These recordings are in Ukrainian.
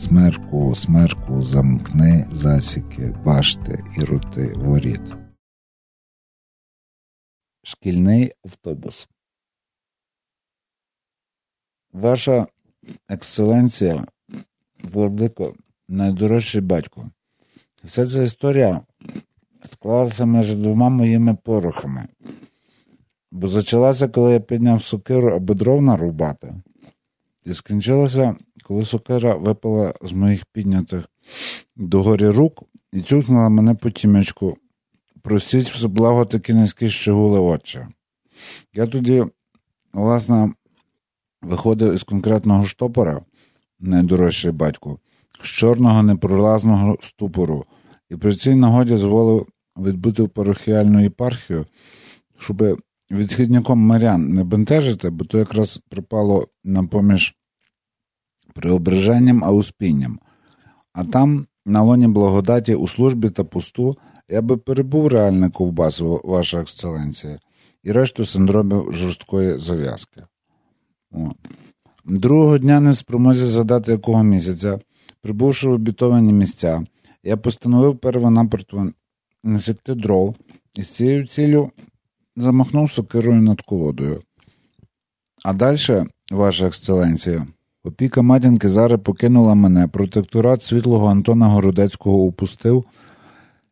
смерку, смерку, замкни, засіки, башти і рути воріт. Шкільний автобус. Ваша екселенція, владико, найдорожчий батько. Вся ця історія склалася між двома моїми порохами, бо зачалася, коли я підняв сокиру, аби дров нарубати, і скінчилася, коли сокира випала з моїх піднятих догорі рук і цюкнула мене по тімечку. Простіть все благо такі низькі щегули очі. Я тоді, власне, виходив із конкретного штопора, найдорожчий батько, з чорного непролазного ступору, і при цій нагоді зволив відбути в парохіальну єпархію, щоб відхідником марян не бентежити, бо то якраз припало на поміж преображенням, а успінням. А там, на лоні благодаті, у службі та пусту, я би перебув реальне ковбасу, ваша ексцеленція, і решту синдромів жорсткої зав'язки. О. Другого дня не в спромозі задати якого місяця, прибувши в обітовані місця, я постановив первонаперто насікти дров і з цією ціллю замахнув сокирою над колодою. А далі, ваша ексцеленція, опіка матінки зараз покинула мене, протекторат світлого Антона Городецького упустив.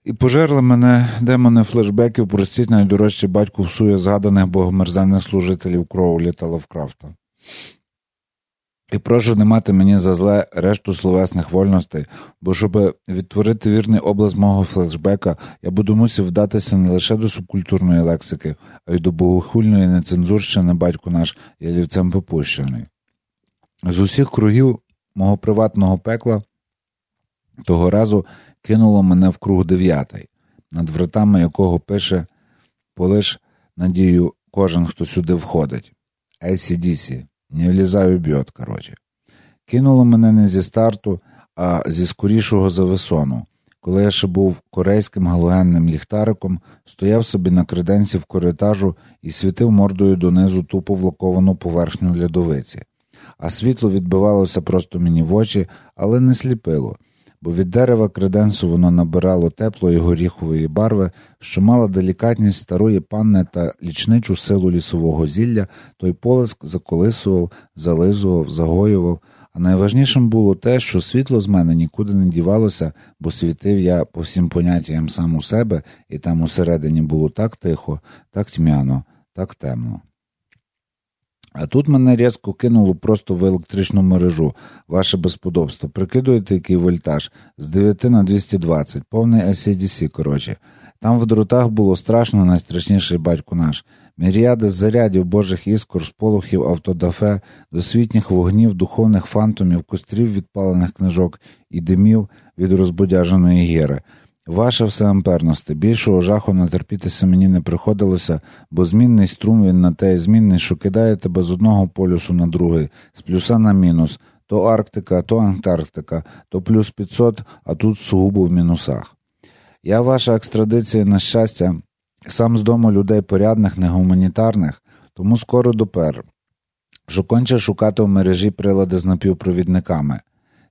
І пожерли мене демони флешбеків, простіть найдорожчий батько всує згаданих богомерзенних служителів Кроулі та Лавкрафта. І прошу не мати мені за зле решту словесних вольностей, бо щоб відтворити вірний облаз мого флешбека, я буду мусив вдатися не лише до субкультурної лексики, а й до богохульної нецензурщини батько наш ялівцем попущений. З усіх кругів мого приватного пекла того разу кинуло мене в круг дев'ятий, над вратами якого пише полиш надію кожен, хто сюди входить. ACDC. Не влізаю бьот, коротше. Кинуло мене не зі старту, а зі скорішого зависону. Коли я ще був корейським галогенним ліхтариком, стояв собі на креденці в коритажу і світив мордою донизу тупо влоковану поверхню льодовиці. А світло відбивалося просто мені в очі, але не сліпило бо від дерева креденсу воно набирало теплої горіхової барви, що мала делікатність старої панни та лічничу силу лісового зілля, той полиск заколисував, зализував, загоював. А найважнішим було те, що світло з мене нікуди не дівалося, бо світив я по всім поняттям сам у себе, і там усередині було так тихо, так тьмяно, так темно. А тут мене різко кинуло просто в електричну мережу, ваше безподобство. Прикидуєте, який вольтаж з 9 на 220, повний ACDC, коротше. Там в дротах було страшно найстрашніший батько наш. Міріади зарядів божих іскор, сполохів, автодафе, досвітніх вогнів, духовних фантомів, кострів відпалених книжок і димів від розбодяженої гіри. Ваше всеамперносте, більшого жаху натерпітися мені не приходилося, бо змінний струм він на те змінний, що кидає тебе з одного полюсу на другий, з плюса на мінус, то Арктика, то Антарктика, то плюс 500, а тут сугубо в мінусах. Я ваша екстрадиція, на щастя, сам з дому людей порядних, негуманітарних, тому скоро допер, що конче шукати в мережі прилади з напівпровідниками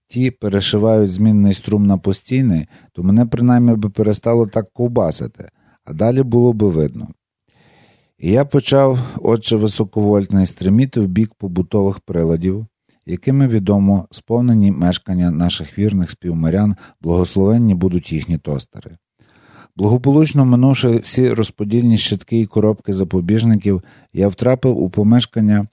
ті перешивають змінний струм на постійний, то мене принаймні би перестало так ковбасити, а далі було би видно. І я почав, отче високовольтний, стриміти в бік побутових приладів, якими відомо сповнені мешкання наших вірних співмирян, благословенні будуть їхні тостери. Благополучно минувши всі розподільні щитки і коробки запобіжників, я втрапив у помешкання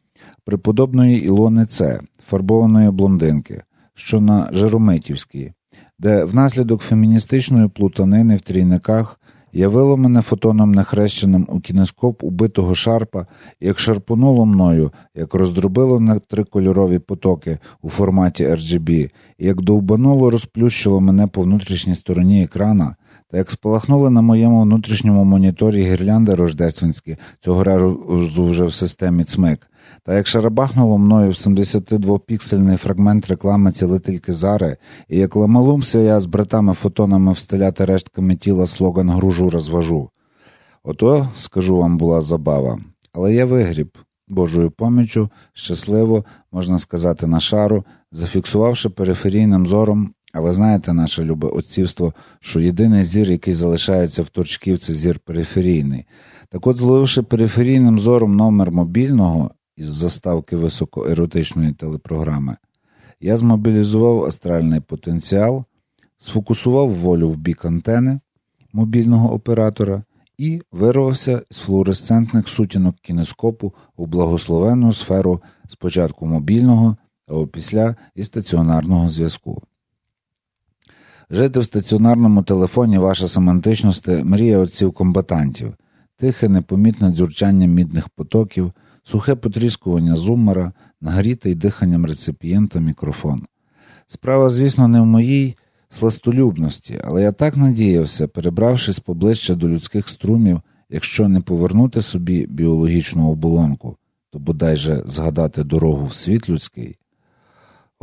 преподобної Ілони Це, фарбованої блондинки, що на Жерометівській, де внаслідок феміністичної плутанини в трійниках явило мене фотоном нехрещеним у кінескоп убитого шарпа, як шарпонуло мною, як роздробило на трикольорові потоки у форматі RGB, як довбануло розплющило мене по внутрішній стороні екрана. Та як спалахнули на моєму внутрішньому моніторі гірлянди рождественські, цього разу вже в системі ЦМИК, та як шарабахнуло мною в 72-піксельний фрагмент реклами цілительки Зари, і як ламалумся я з братами-фотонами встиляти рештками тіла слоган гружу розважу. Ото, скажу вам, була забава, але я вигріб. Божою поміччю, щасливо, можна сказати, на шару, зафіксувавши периферійним зором, а ви знаєте наше любе отцівство, що єдиний зір, який залишається в торчків, це зір периферійний. Так от, зловивши периферійним зором номер мобільного із заставки високоеротичної телепрограми, я змобілізував астральний потенціал, сфокусував волю в бік антени мобільного оператора і вирвався з флуоресцентних сутінок кінескопу у благословенну сферу спочатку мобільного, а опісля і стаціонарного зв'язку. Жити в стаціонарному телефоні ваша семантичність мрія отців комбатантів, тихе, непомітне дзюрчання мідних потоків, сухе потріскування зумера, нагрітий диханням реципієнта мікрофон. Справа, звісно, не в моїй сластолюбності, але я так надіявся, перебравшись поближче до людських струмів, якщо не повернути собі біологічну оболонку, то бодай же згадати дорогу в світ людський.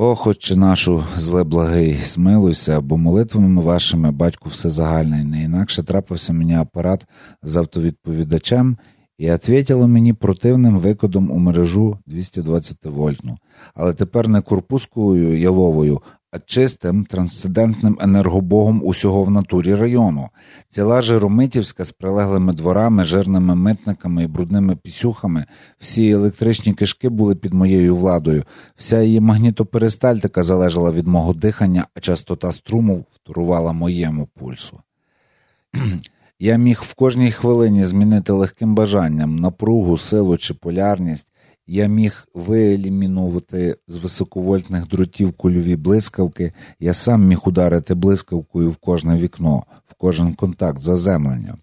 О, хоч нашу зле благий, змилуйся, бо молитвами вашими, батьку, все загальне, не інакше трапився мені апарат з автовідповідачем і отвітило мені противним викодом у мережу 220 вольтну, але тепер не корпускулою яловою, чистим трансцендентним енергобогом усього в натурі району. Ціла Жиромитівська з прилеглими дворами, жирними митниками і брудними пісюхами, всі електричні кишки були під моєю владою, вся її магнітоперистальтика залежала від мого дихання, а частота струму вторувала моєму пульсу. Я міг в кожній хвилині змінити легким бажанням напругу, силу чи полярність. Я міг виелімінувати з високовольтних дротів кульові блискавки, я сам міг ударити блискавкою в кожне вікно, в кожен контакт заземлення.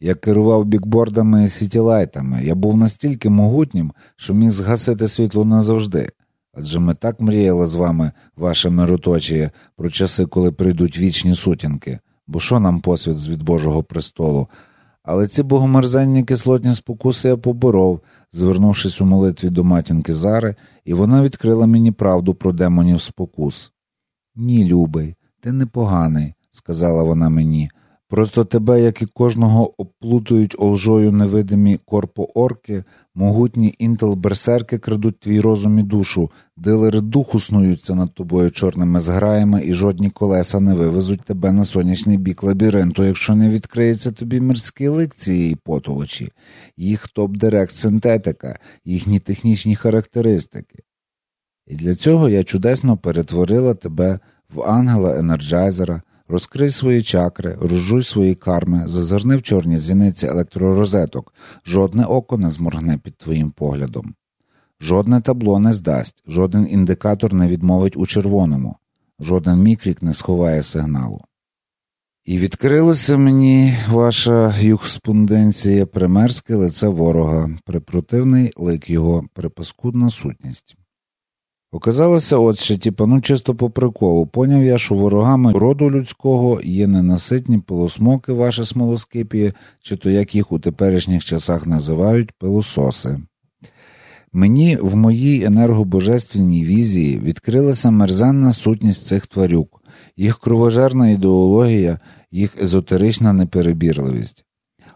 Я керував бікбордами і сітілайтами. Я був настільки могутнім, що міг згасити світло назавжди. Адже ми так мріяли з вами, ваше мироточіє, про часи, коли прийдуть вічні сутінки бо що нам посвід від Божого престолу? Але ці богомерзенні кислотні спокуси я поборов, звернувшись у молитві до матінки Зари, і вона відкрила мені правду про демонів спокус. Ні, любий, ти непоганий, сказала вона мені. Просто тебе, як і кожного, оплутують олжою невидимі корпоорки, могутні інтел-берсерки крадуть твій розум і душу, дилери духу снуються над тобою чорними зграями, і жодні колеса не вивезуть тебе на сонячний бік лабіринту, якщо не відкриється тобі мирський лик цієї потолочі, їх топ-директ синтетика, їхні технічні характеристики. І для цього я чудесно перетворила тебе в ангела енерджайзера. Розкрий свої чакри, розжуй свої карми, зазирни в чорні зіниці електророзеток, жодне око не зморгне під твоїм поглядом. Жодне табло не здасть, жоден індикатор не відмовить у червоному, жоден мікрік не сховає сигналу. І відкрилося мені ваша юхспонденція примерське лице ворога, припротивний лик його, припаскудна сутність. Оказалося, от що, типа, ну чисто по приколу, поняв я, що ворогами роду людського є ненаситні пилосмоки, ваші смолоскипії, чи то як їх у теперішніх часах називають пилососи. Мені в моїй енергобожественній візії відкрилася мерзенна сутність цих тварюк, їх кровожерна ідеологія, їх езотерична неперебірливість.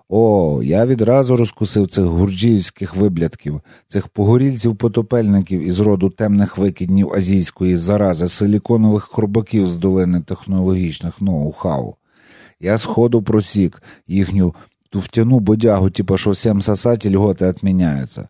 О, я відразу розкусив цих гурджіївських виблядків, цих погорільців-потопельників із роду темних викиднів азійської зарази, силіконових хробаків з долини технологічних ноу-хау. Я сходу просік їхню туфтяну бодягу, типа що всім сосать льготи відміняються.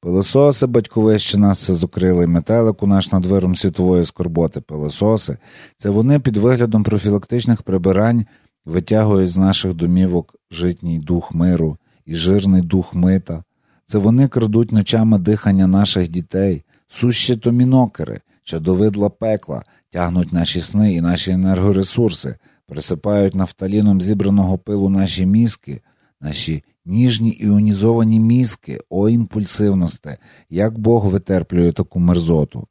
Пилососи, батьковищина, це зукрилий метелик у наш над виром світової скорботи, пилососи, це вони під виглядом профілактичних прибирань витягують з наших домівок житній дух миру і жирний дух мита. Це вони крадуть ночами дихання наших дітей, сущі то мінокери, чадовидла пекла, тягнуть наші сни і наші енергоресурси, присипають нафталіном зібраного пилу наші мізки, наші ніжні іонізовані мізки, о імпульсивності, як Бог витерплює таку мерзоту.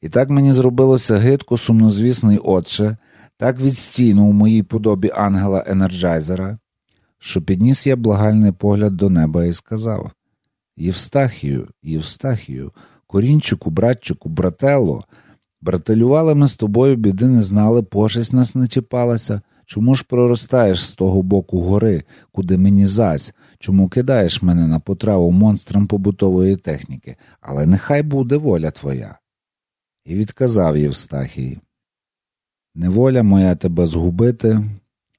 І так мені зробилося гидко, сумнозвісний отче, так відстійно у моїй подобі ангела Енерджайзера, що підніс я благальний погляд до неба і сказав Євстахію, Євстахію, корінчику, братчику, брателло, брателювали ми з тобою, біди не знали, пошесть нас не чіпалася. Чому ж проростаєш з того боку гори, куди мені зась, чому кидаєш мене на потраву монстрам побутової техніки, але нехай буде воля твоя. І відказав Євстахій Неволя моя тебе згубити,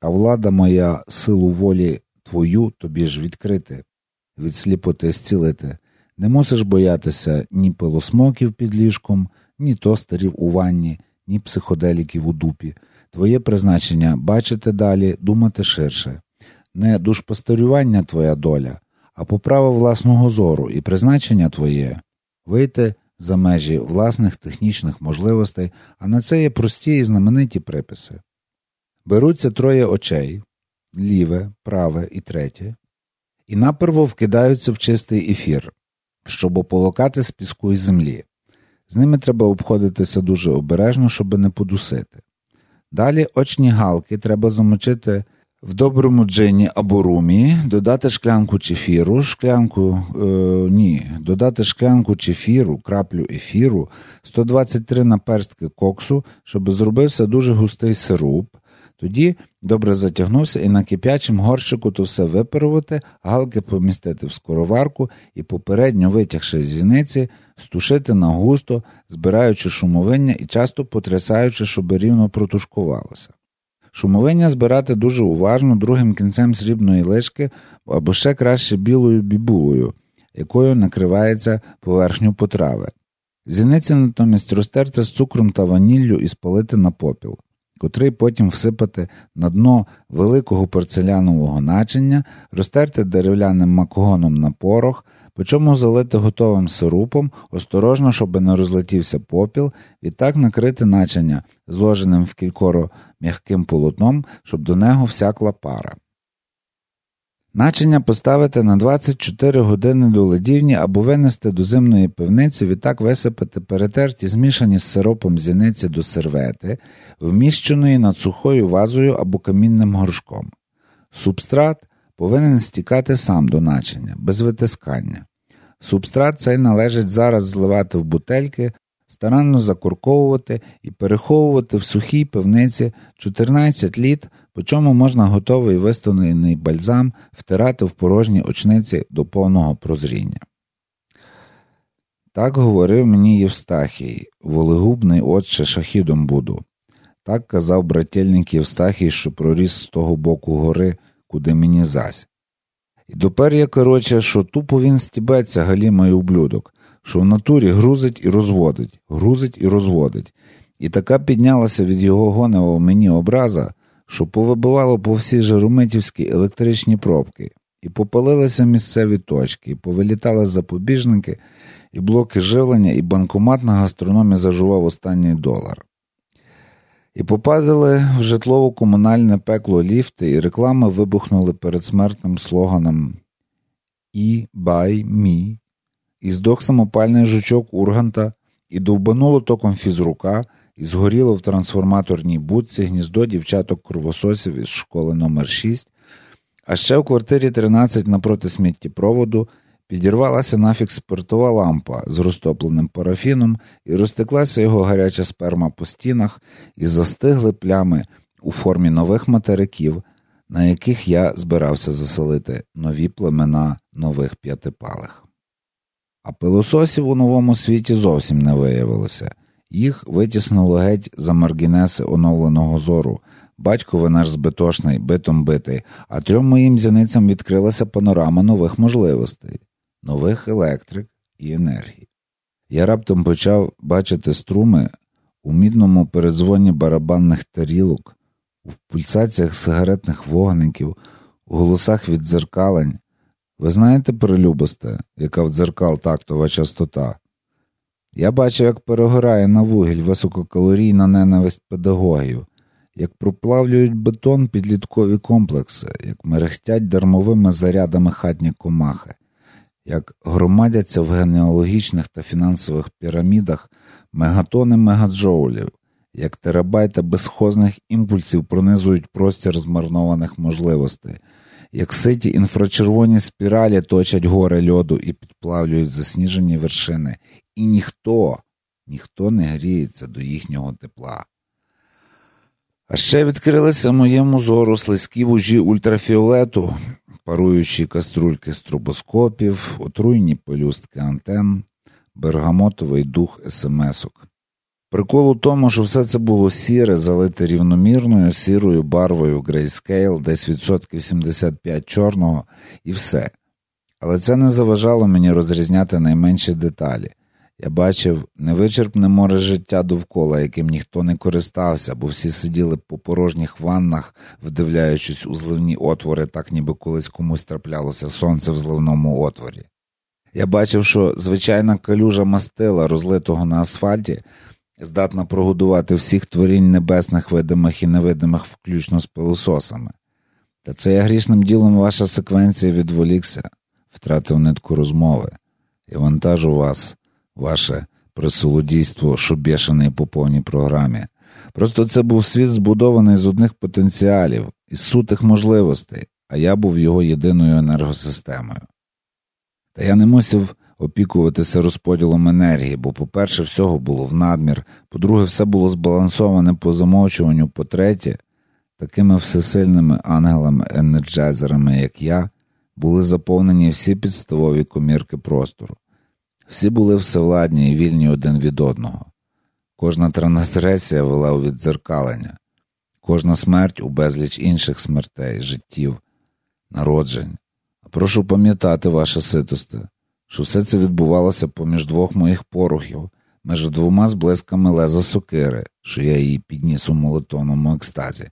а влада моя силу волі твою тобі ж відкрити, від сліпоти зцілити. Не мусиш боятися ні пилосмоків під ліжком, ні тостерів у ванні, ні психоделіків у дупі. Твоє призначення бачити далі, думати ширше. Не душпастерювання твоя доля, а поправа власного зору і призначення твоє вийти за межі власних технічних можливостей, а на це є прості і знамениті приписи. Беруться троє очей ліве, праве і третє, і наперво вкидаються в чистий ефір, щоб ополокати з піску і землі. З ними треба обходитися дуже обережно, щоб не подусити. Далі очні галки треба замочити в доброму джині або румі, додати шклянку чефіру, шклянку е, ні, додати шклянку чефіру, краплю ефіру, 123 наперстки коксу, щоб зробився дуже густий сируп. Тоді добре затягнувся і на кип'ячому горщику то все випарувати, галки помістити в скороварку і, попередньо витягши з зіниці, стушити на густо, збираючи шумовиння і часто потрясаючи, щоб рівно протушкувалося. Шумовиння збирати дуже уважно другим кінцем срібної лишки або ще краще білою бібулою, якою накривається поверхню потрави. Зіниці натомість розтерти з цукром та ваніллю і спалити на попіл котрий потім всипати на дно великого порцелянового начиння, розтерти дерев'яним макогоном на порох, причому залити готовим сирупом, осторожно, щоб не розлетівся попіл, і так накрити начиння, зложеним в кількоро м'яким полотном, щоб до нього всякла пара. Начиня поставити на 24 години до ледівні або винести до зимної пивниці, відтак висипати перетерті, змішані з сиропом зіниці до сервети, вміщеної над сухою вазою або камінним горшком. Субстрат повинен стікати сам до начиня, без витискання. Субстрат цей належить зараз зливати в бутельки, старанно закурковувати і переховувати в сухій пивниці 14 літ по чому можна готовий виставлений бальзам втирати в порожні очниці до повного прозріння. Так говорив мені Євстахій, волегубний отче шахідом буду. Так казав брательник Євстахій, що проріс з того боку гори, куди мені зась. І допер я, короче, що тупо він стібеться галімий ублюдок, що в натурі грузить і розводить, грузить і розводить, і така піднялася від його гоневого мені образа, що повибивало по всій Жарумитівській електричні пробки, і попалилися місцеві точки, і повилітали запобіжники, і блоки живлення, і банкомат на гастрономі зажував останній долар. І попадали в житлово-комунальне пекло ліфти, і реклами вибухнули перед смертним слоганом І бай мі, і здох самопальний жучок Урганта, і довбануло током фізрука, і згоріло в трансформаторній будці гніздо дівчаток кровососів із школи номер 6 а ще в квартирі 13 напроти сміттєпроводу підірвалася нафік спиртова лампа з розтопленим парафіном, і розтеклася його гаряча сперма по стінах, і застигли плями у формі нових материків, на яких я збирався заселити нові племена нових п'ятипалих. А пилососів у новому світі зовсім не виявилося. Їх витіснило геть за маргінеси оновленого зору. Батькове наш збитошний, битом битий, а трьом моїм зяницям відкрилася панорама нових можливостей, нових електрик і енергії. Я раптом почав бачити струми у мідному передзвоні барабанних тарілок, у пульсаціях сигаретних вогників, у голосах віддзеркалень. Ви знаєте, перелюбосте, яка в дзеркал тактова частота? Я бачив, як перегорає на вугіль висококалорійна ненависть педагогів, як проплавлюють бетон підліткові комплекси, як мерехтять дармовими зарядами хатні комахи, як громадяться в генеалогічних та фінансових пірамідах мегатони мегаджоулів, як терабайти безхозних імпульсів пронизують простір змарнованих можливостей, як ситі інфрачервоні спіралі точать гори льоду і підплавлюють засніжені вершини, і ніхто, ніхто не гріється до їхнього тепла. А ще відкрилися моєму зору слизькі вужі ультрафіолету, паруючі каструльки стробоскопів, отруйні пелюстки антен, бергамотовий дух смсок. Прикол у тому, що все це було сіре, залите рівномірною сірою барвою грейскейл, десь відсотків 75 чорного, і все. Але це не заважало мені розрізняти найменші деталі. Я бачив невичерпне море життя довкола, яким ніхто не користався, бо всі сиділи по порожніх ваннах, вдивляючись у зливні отвори, так ніби колись комусь траплялося сонце в зливному отворі. Я бачив, що звичайна калюжа мастила, розлитого на асфальті, здатна прогодувати всіх творінь небесних видимих і невидимих, включно з пилососами. Та це я грішним ділом ваша секвенція відволікся, втратив нитку розмови і вантажу вас ваше присолодійство, що по повній програмі. Просто це був світ збудований з одних потенціалів, із сутих можливостей, а я був його єдиною енергосистемою. Та я не мусив опікуватися розподілом енергії, бо, по-перше, всього було в надмір, по-друге, все було збалансоване по замовчуванню, по-третє, такими всесильними ангелами-енерджайзерами, як я, були заповнені всі підставові комірки простору. Всі були всевладні і вільні один від одного. Кожна трансгресія вела у віддзеркалення, кожна смерть у безліч інших смертей, життів, народжень. Прошу пам'ятати, ваше ситосте, що все це відбувалося поміж двох моїх порухів, між двома зблисками леза сокири, що я її підніс у молотонному екстазі.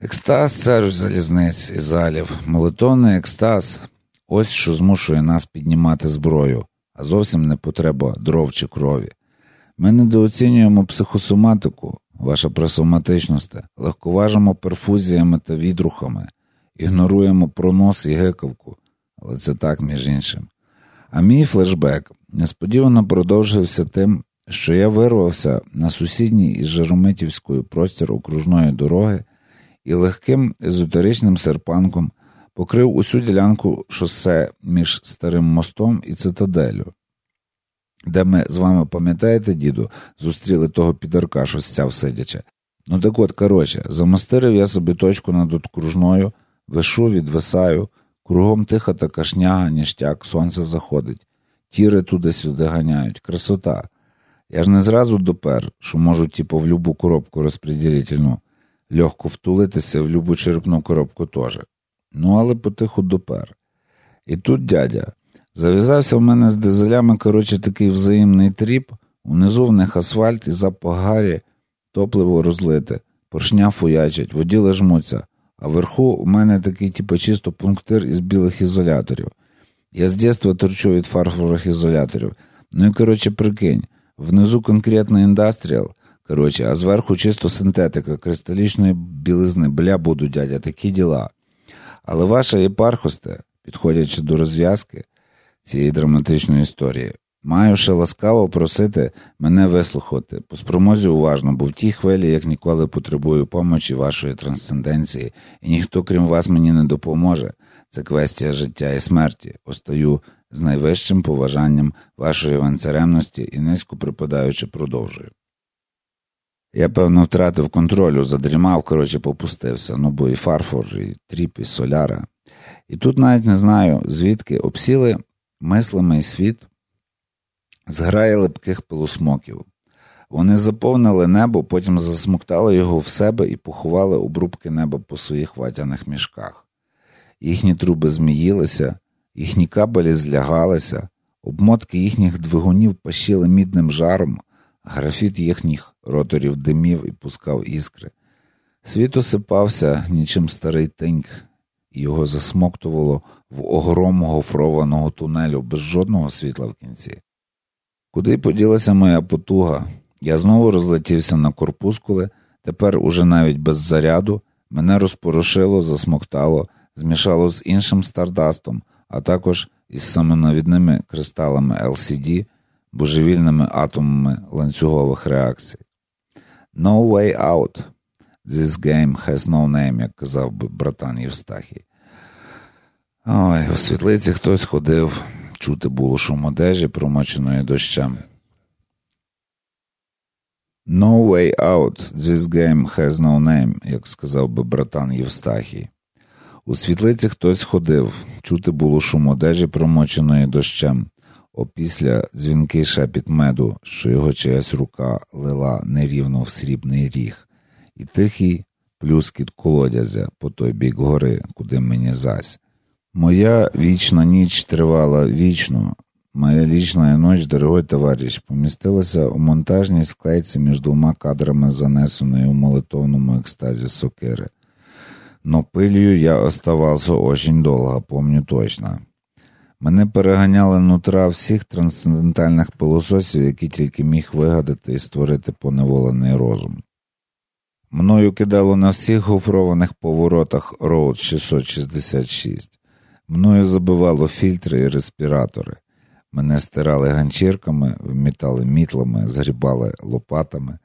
Екстаз, царю залізниць і залів, молитовний екстаз ось що змушує нас піднімати зброю а зовсім не потреба дров чи крові. Ми недооцінюємо психосоматику, ваша пресоматичність, легковажимо перфузіями та відрухами, ігноруємо пронос і гекавку, але це так, між іншим. А мій флешбек несподівано продовжився тим, що я вирвався на сусідній із Жаромитівською простір окружної дороги і легким езотеричним серпанком покрив усю ділянку шосе між старим мостом і цитаделю, де ми з вами пам'ятаєте, діду, зустріли того підарка, що стяв сидячи. Ну так от, коротше, замостирив я собі точку над окружною, вишу, відвисаю, кругом тиха та кашняга, ніштяк, сонце заходить, тіри туди-сюди ганяють, красота. Я ж не зразу допер, що можу, типу, в любу коробку розпреділительну, легко втулитися в любу черепну коробку теж. Ну, але потиху допер. І тут дядя. Зав'язався в мене з дизелями, коротше, такий взаємний тріп, унизу в них асфальт і запах гарі, топливо розлите, поршня фуячать, воділи жмуться, а вверху у мене такий, типу, чисто пунктир із білих ізоляторів. Я з дитинства торчу від фарфорових ізоляторів. Ну і коротше, прикинь, внизу конкретно індастріал, коротше, а зверху чисто синтетика, кристалічної білизни, бля буду, дядя, такі діла. Але ваша єпархосте, підходячи до розв'язки цієї драматичної історії, маю ще ласкаво просити мене вислухати, по спромозі уважно, бо в тій хвилі, як ніколи, потребую помочі вашої трансценденції, і ніхто, крім вас, мені не допоможе. Це квестія життя і смерті. Остаю з найвищим поважанням вашої ванцеремності і низько припадаючи, продовжую. Я, певно, втратив контролю, задрімав, коротше, попустився. Ну, бо і фарфор, і тріп, і соляра. І тут навіть не знаю, звідки обсіли мислами і світ, зграє липких пилосмоків. Вони заповнили небо, потім засмоктали його в себе і поховали обрубки неба по своїх ватяних мішках. Їхні труби зміїлися, їхні кабелі злягалися, обмотки їхніх двигунів пащили мідним жаром. Графіт їхніх роторів димів і пускав іскри. Світ осипався, нічим старий тиньк, і його засмоктувало в огром гофрованого тунелю без жодного світла в кінці. Куди поділася моя потуга? Я знову розлетівся на корпускули, тепер уже навіть без заряду, мене розпорошило, засмоктало, змішало з іншим стардастом, а також із самонавідними кристалами LCD, божевільними атомами ланцюгових реакцій. No way out. This game has no name, як казав би братан Євстахій. Ой, у світлиці хтось ходив, чути було шум одежі, промоченої дощем. No way out, this game has no name, як сказав би братан Євстахій. У світлиці хтось ходив, чути було шум одежі, промоченої дощем. Опісля дзвінкий шепіт меду, що його чиясь рука лила нерівно в срібний ріг, і тихий плюскіт колодязя по той бік гори, куди мені зась. Моя вічна ніч тривала вічно. Моя лічна ніч, дорогой товариш, помістилася у монтажній склейці між двома кадрами, занесеної у молитовному екстазі сокири. Но пилью я оставався очень довго, помню точно. Мене переганяли нутра всіх трансцендентальних пилососів, які тільки міг вигадати і створити поневолений розум. Мною кидало на всіх гофрованих поворотах Road 666. Мною забивало фільтри і респіратори. Мене стирали ганчірками, вмітали мітлами, згрібали лопатами.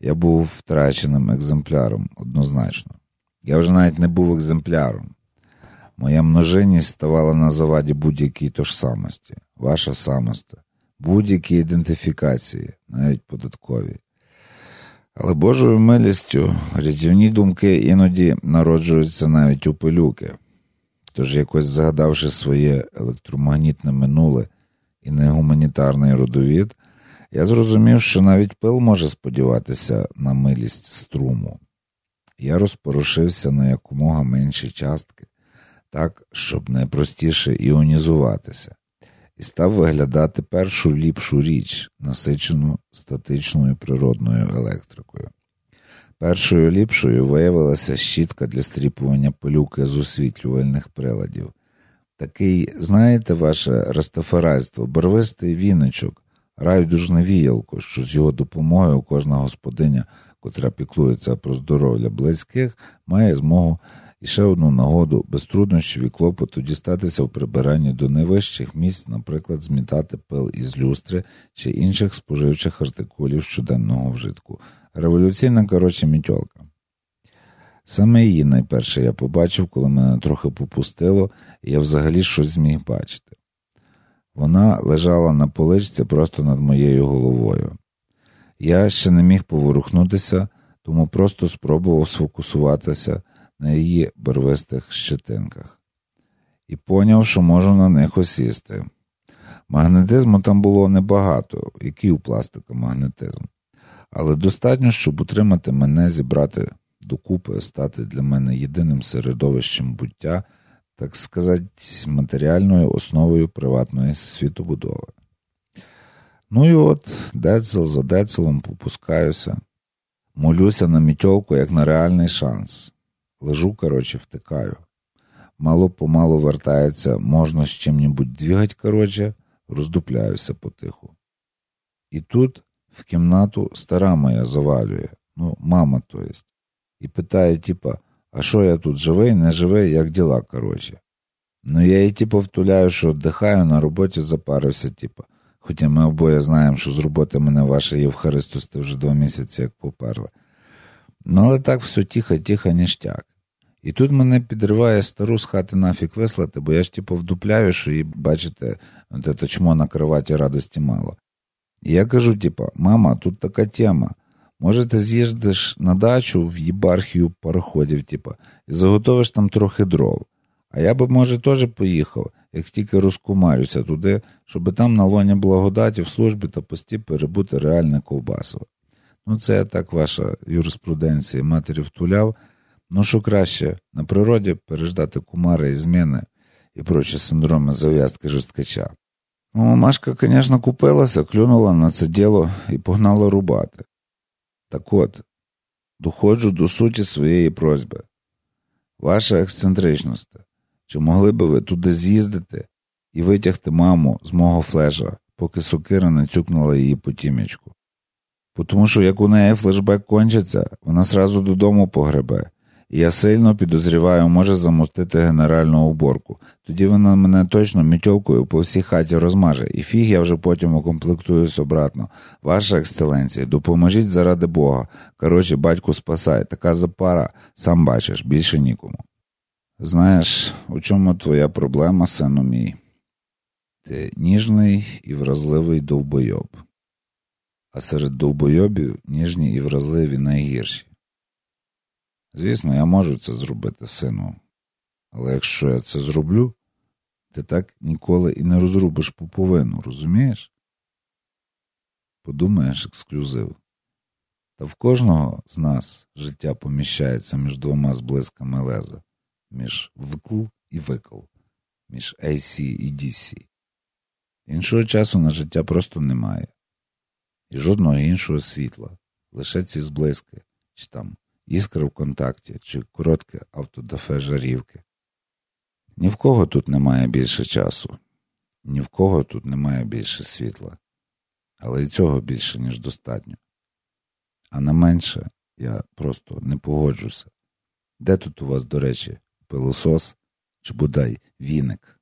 Я був втраченим екземпляром однозначно. Я вже навіть не був екземпляром. Моя множинність ставала на заваді будь-якій тожсамості, ваша самосте, будь-які ідентифікації, навіть податкові. Але Божою милістю рятівні думки іноді народжуються навіть у пилюки. Тож, якось згадавши своє електромагнітне минуле і негуманітарний родовід, я зрозумів, що навіть пил може сподіватися на милість струму. Я розпорушився на якомога менші частки, так, щоб найпростіше іонізуватися, і став виглядати першу ліпшу річ, насичену статичною природною електрикою. Першою ліпшою виявилася щітка для стріпування пилюки з освітлювальних приладів. Такий, знаєте, ваше растафарайство, барвистий віночок, райдужне віялко, що з його допомогою кожна господиня, котра піклується про здоров'я близьких, має змогу і ще одну нагоду без труднощів і клопоту дістатися в прибиранні до найвищих місць, наприклад, змітати пил із люстри чи інших споживчих артикулів щоденного вжитку. Революційна, коротше, мітьолка. Саме її найперше я побачив, коли мене трохи попустило, і я взагалі щось зміг бачити. Вона лежала на поличці просто над моєю головою. Я ще не міг поворухнутися, тому просто спробував сфокусуватися на її барвистих щетинках і поняв, що можу на них осісти. Магнетизму там було небагато, який у пластика магнетизм, але достатньо, щоб утримати мене, зібрати докупи, стати для мене єдиним середовищем буття, так сказати, матеріальною основою приватної світобудови. Ну і от децел за децелом попускаюся, молюся на мітьолку як на реальний шанс. Лежу, коротше, втикаю. Мало помалу вертається, можна з чим-небудь двігать, коротше, роздупляюся потиху. І тут в кімнату стара моя завалює, ну, мама, то есть, і питає, типа, а що я тут живий, не живий, як діла, коротше. Ну я їй, типу, втуляю, що віддихаю, на роботі запарився, типа. Хоча ми обоє знаємо, що з роботи мене ваша Євхаристус вже два місяці як поперли. Ну, але так все тихо, тихо, ніштяк. І тут мене підриває стару з хати нафіг вислати, бо я ж типу вдупляю, що її, бачите, це чмо на кроваті радості мало. І я кажу, типу, мама, тут така тема. Може, ти з'їздиш на дачу в єбархію пароходів, типу, і заготовиш там трохи дров. А я би, може, теж поїхав, як тільки розкумарюся туди, щоб там на лоні благодаті в службі та пості перебути реальне ковбасово. Ну, це так ваша юриспруденція матері втуляв. Ну, що краще на природі переждати кумари і зміни і прочі синдроми зав'язки жорсткача. Ну, Машка, звісно, купилася, клюнула на це діло і погнала рубати. Так от, доходжу до суті своєї просьби. Ваша ексцентричність, чи могли би ви туди з'їздити і витягти маму з мого флежа, поки сокира не цюкнула її по тім'ячку? Тому що як у неї флешбек кончиться, вона сразу додому погребе. Я сильно підозріваю, може замостити генеральну уборку. Тоді вона мене точно мітьовкою по всій хаті розмаже, і фіг я вже потім укомплектуюсь обратно. Ваша ексцеленція, допоможіть заради Бога. Коротше, батьку спасай, така запара, сам бачиш, більше нікому. Знаєш, у чому твоя проблема, сину мій? Ти ніжний і вразливий довбойоб. А серед довбойобів ніжні і вразливі найгірші. Звісно, я можу це зробити, сину, але якщо я це зроблю, ти так ніколи і не розрубиш пуповину, розумієш? Подумаєш, ексклюзив. Та в кожного з нас життя поміщається між двома зблисками леза, між вкл і викл, між AC і DC. Іншого часу на життя просто немає, і жодного іншого світла, лише ці зблиски, чи там іскра в контакті, чи коротке автодафе жарівки. Ні в кого тут немає більше часу, ні в кого тут немає більше світла, але і цього більше, ніж достатньо. А на менше я просто не погоджуся. Де тут у вас, до речі, пилосос чи бодай віник?